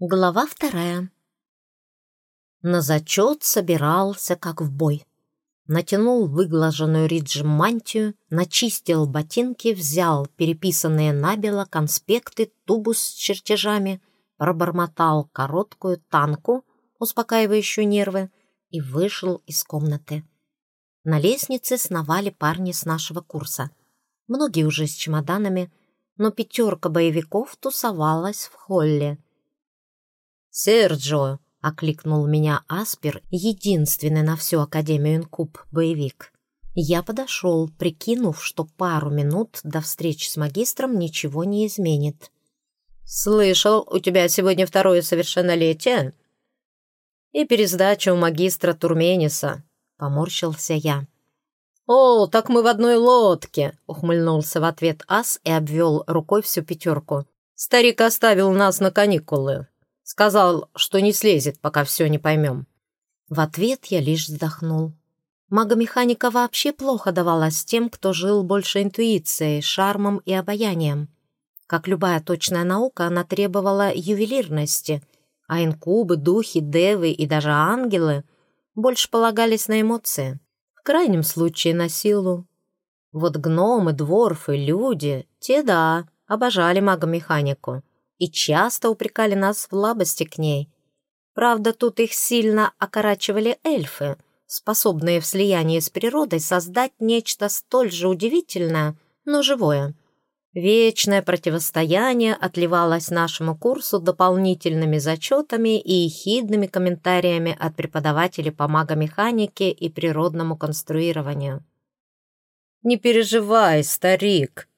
Глава вторая. На зачет собирался, как в бой. Натянул выглаженную риджем мантию, начистил ботинки, взял переписанные набело конспекты, тубус с чертежами, пробормотал короткую танку, успокаивающую нервы, и вышел из комнаты. На лестнице сновали парни с нашего курса. Многие уже с чемоданами, но пятерка боевиков тусовалась в холле. «Серджо!» — окликнул меня Аспер, единственный на всю Академию Инкуб боевик. Я подошел, прикинув, что пару минут до встречи с магистром ничего не изменит. «Слышал, у тебя сегодня второе совершеннолетие?» «И пересдача у магистра Турмениса», — поморщился я. «О, так мы в одной лодке!» — ухмыльнулся в ответ ас и обвел рукой всю пятерку. «Старик оставил нас на каникулы. Сказал, что не слезет, пока все не поймем. В ответ я лишь вздохнул. Магомеханика вообще плохо давалась тем, кто жил больше интуицией, шармом и обаянием. Как любая точная наука, она требовала ювелирности, а инкубы, духи, девы и даже ангелы больше полагались на эмоции. В крайнем случае на силу. Вот гномы, дворфы, люди, те да, обожали магомеханику и часто упрекали нас в слабости к ней. Правда, тут их сильно окорачивали эльфы, способные в слиянии с природой создать нечто столь же удивительное, но живое. Вечное противостояние отливалось нашему курсу дополнительными зачетами и ехидными комментариями от преподавателей по магомеханике и природному конструированию. «Не переживай, старик»,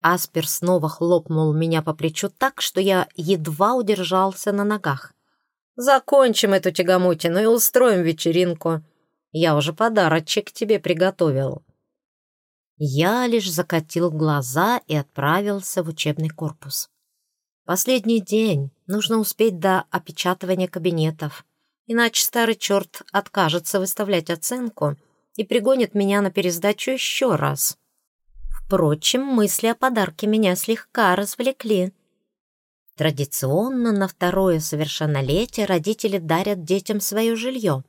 Аспер снова хлопнул меня по плечу так, что я едва удержался на ногах. «Закончим эту тягомотину и устроим вечеринку. Я уже подарочек тебе приготовил». Я лишь закатил глаза и отправился в учебный корпус. Последний день, нужно успеть до опечатывания кабинетов, иначе старый черт откажется выставлять оценку и пригонит меня на пересдачу еще раз. Впрочем, мысли о подарке меня слегка развлекли. Традиционно на второе совершеннолетие родители дарят детям свое жилье.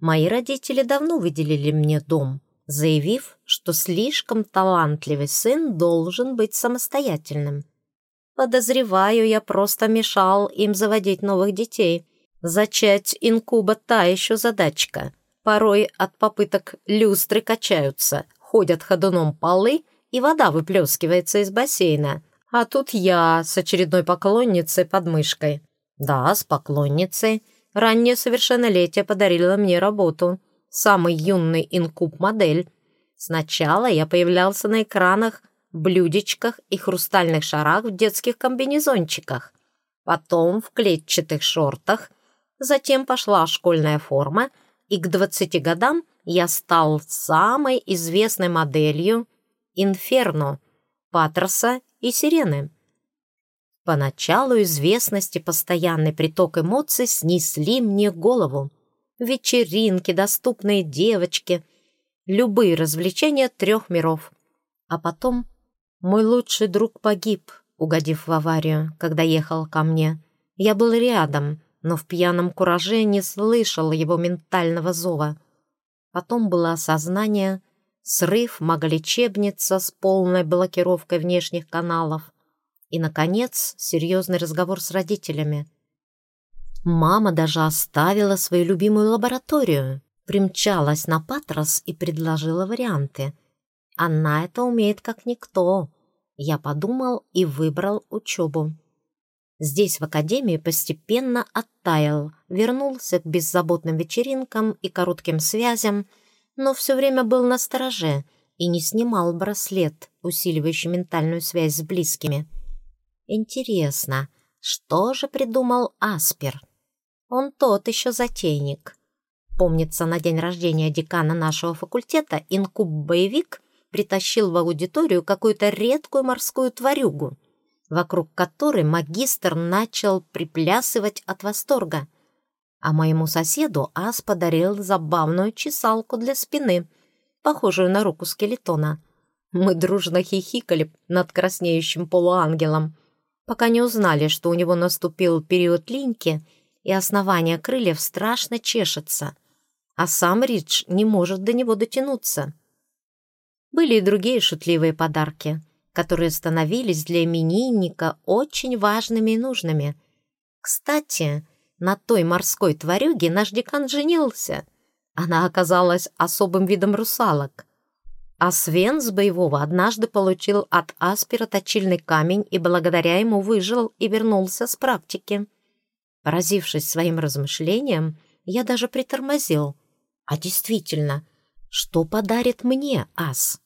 Мои родители давно выделили мне дом, заявив, что слишком талантливый сын должен быть самостоятельным. Подозреваю, я просто мешал им заводить новых детей. Зачать инкуба та еще задачка. Порой от попыток люстры качаются, ходят ходуном полы — и вода выплескивается из бассейна. А тут я с очередной поклонницей под мышкой. Да, с поклонницей. Раннее совершеннолетие подарило мне работу. Самый юный инкуб-модель. Сначала я появлялся на экранах, блюдечках и хрустальных шарах в детских комбинезончиках. Потом в клетчатых шортах. Затем пошла школьная форма, и к 20 годам я стал самой известной моделью Инферно, Патроса и Сирены. Поначалу известность и постоянный приток эмоций снесли мне голову. Вечеринки, доступные девочки, любые развлечения трех миров. А потом мой лучший друг погиб, угодив в аварию, когда ехал ко мне. Я был рядом, но в пьяном кураже не слышал его ментального зова. Потом было осознание, срыв, маголечебница с полной блокировкой внешних каналов и, наконец, серьезный разговор с родителями. Мама даже оставила свою любимую лабораторию, примчалась на Патрос и предложила варианты. Она это умеет как никто. Я подумал и выбрал учебу. Здесь, в академии, постепенно оттаял, вернулся к беззаботным вечеринкам и коротким связям, но все время был на стороже и не снимал браслет, усиливающий ментальную связь с близкими. Интересно, что же придумал Аспер? Он тот еще затейник. Помнится, на день рождения декана нашего факультета инкуб-боевик притащил в аудиторию какую-то редкую морскую тварюгу, вокруг которой магистр начал приплясывать от восторга а моему соседу Ас подарил забавную чесалку для спины, похожую на руку скелетона. Мы дружно хихикали над краснеющим полуангелом. пока не узнали, что у него наступил период линьки, и основание крыльев страшно чешется, а сам Ридж не может до него дотянуться. Были и другие шутливые подарки, которые становились для именинника очень важными и нужными. Кстати, на той морской тварюге наш декан женился. Она оказалась особым видом русалок. А Свен с боевого однажды получил от Аспера точильный камень и благодаря ему выжил и вернулся с практики. Поразившись своим размышлениям, я даже притормозил. А действительно, что подарит мне Ас?